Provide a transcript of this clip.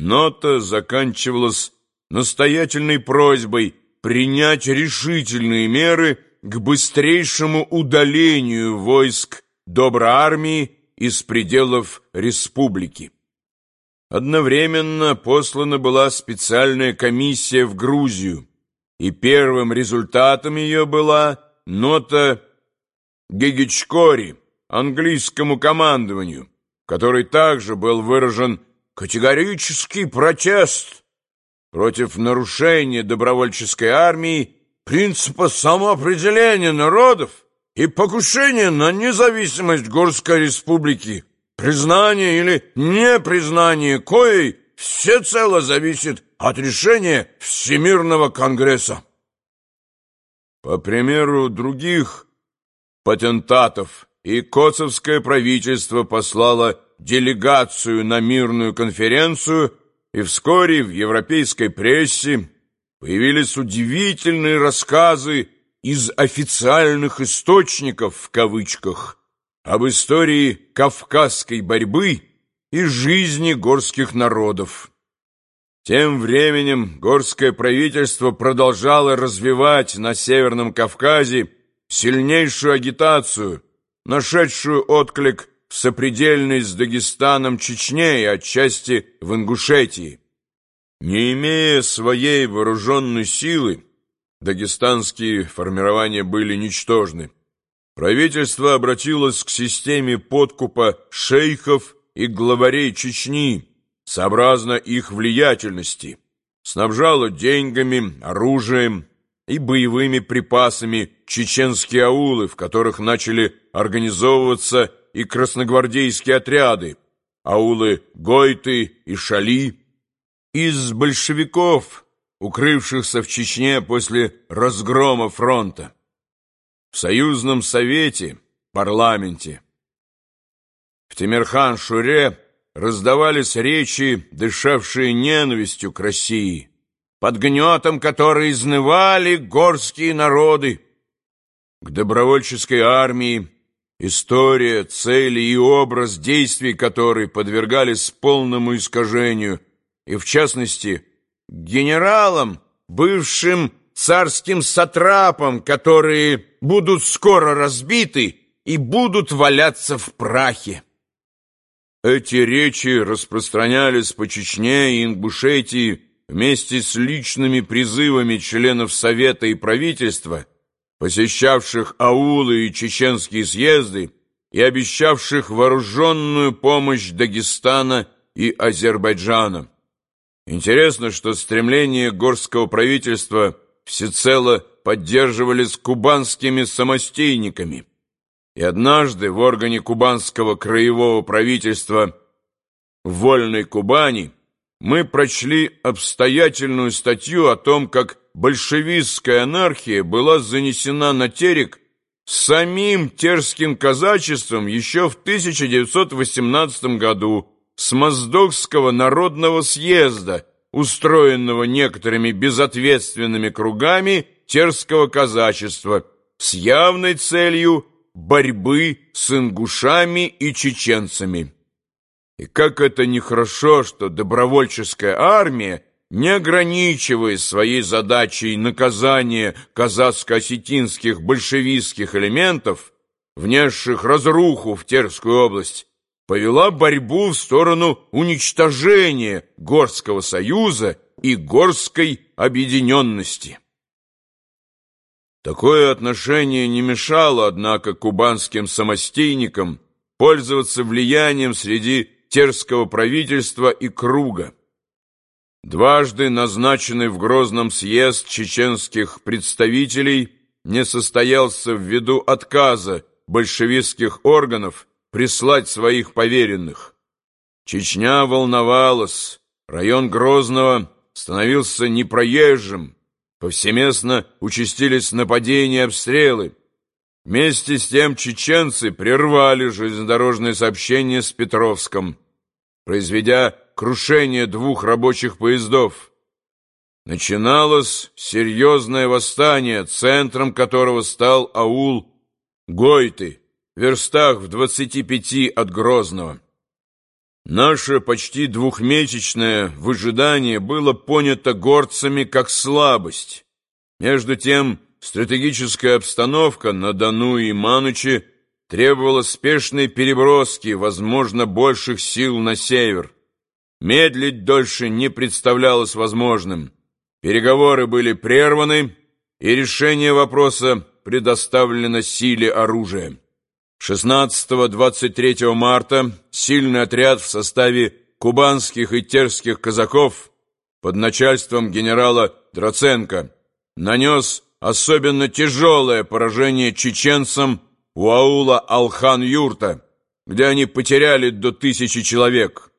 Нота заканчивалась настоятельной просьбой принять решительные меры к быстрейшему удалению войск доброй армии из пределов республики. Одновременно послана была специальная комиссия в Грузию, и первым результатом ее была нота Гегичкори английскому командованию, в которой также был выражен категорический протест против нарушения добровольческой армии принципа самоопределения народов и покушения на независимость Горской республики, признание или непризнание коей всецело зависит от решения Всемирного конгресса. По примеру других патентатов и Коцевское правительство послало делегацию на мирную конференцию, и вскоре в европейской прессе появились удивительные рассказы из официальных источников в кавычках об истории кавказской борьбы и жизни горских народов. Тем временем горское правительство продолжало развивать на Северном Кавказе сильнейшую агитацию, нашедшую отклик в сопредельной с Дагестаном Чечне и отчасти в Ингушетии. Не имея своей вооруженной силы, дагестанские формирования были ничтожны. Правительство обратилось к системе подкупа шейхов и главарей Чечни, сообразно их влиятельности, снабжало деньгами, оружием и боевыми припасами чеченские аулы, в которых начали организовываться и красногвардейские отряды, аулы Гойты и Шали. Из большевиков, укрывшихся в Чечне после разгрома фронта. В Союзном Совете, парламенте, в Темирхан-Шуре раздавались речи, дышавшие ненавистью к России, под гнетом которой изнывали горские народы. К добровольческой армии История, цели и образ действий которой подвергались полному искажению, и, в частности, генералам, бывшим царским сатрапам, которые будут скоро разбиты и будут валяться в прахе. Эти речи распространялись по Чечне и Ингушетии вместе с личными призывами членов Совета и правительства – посещавших аулы и чеченские съезды и обещавших вооруженную помощь Дагестана и Азербайджана. Интересно, что стремления горского правительства всецело поддерживались кубанскими самостейниками. И однажды в органе кубанского краевого правительства в Вольной Кубани мы прочли обстоятельную статью о том, как большевистская анархия была занесена на терек самим терским казачеством еще в 1918 году с Моздокского народного съезда, устроенного некоторыми безответственными кругами терского казачества с явной целью борьбы с ингушами и чеченцами. И как это нехорошо, что добровольческая армия не ограничиваясь своей задачей наказания казацко-осетинских большевистских элементов, внесших разруху в Терскую область, повела борьбу в сторону уничтожения Горского союза и Горской объединенности. Такое отношение не мешало, однако, кубанским самостейникам пользоваться влиянием среди терского правительства и круга. Дважды назначенный в Грозном съезд чеченских представителей не состоялся ввиду отказа большевистских органов прислать своих поверенных. Чечня волновалась, район Грозного становился непроезжим, повсеместно участились нападения и обстрелы. Вместе с тем чеченцы прервали железнодорожное сообщение с Петровском, произведя крушение двух рабочих поездов. Начиналось серьезное восстание, центром которого стал аул Гойты, в верстах в двадцати пяти от Грозного. Наше почти двухмесячное выжидание было понято горцами как слабость. Между тем, стратегическая обстановка на Дону и Мануче требовала спешной переброски, возможно, больших сил на север. Медлить дольше не представлялось возможным. Переговоры были прерваны, и решение вопроса предоставлено силе оружия. 16-23 марта сильный отряд в составе кубанских и терских казаков под начальством генерала Троценко нанес особенно тяжелое поражение чеченцам у аула Алхан-Юрта, где они потеряли до тысячи человек.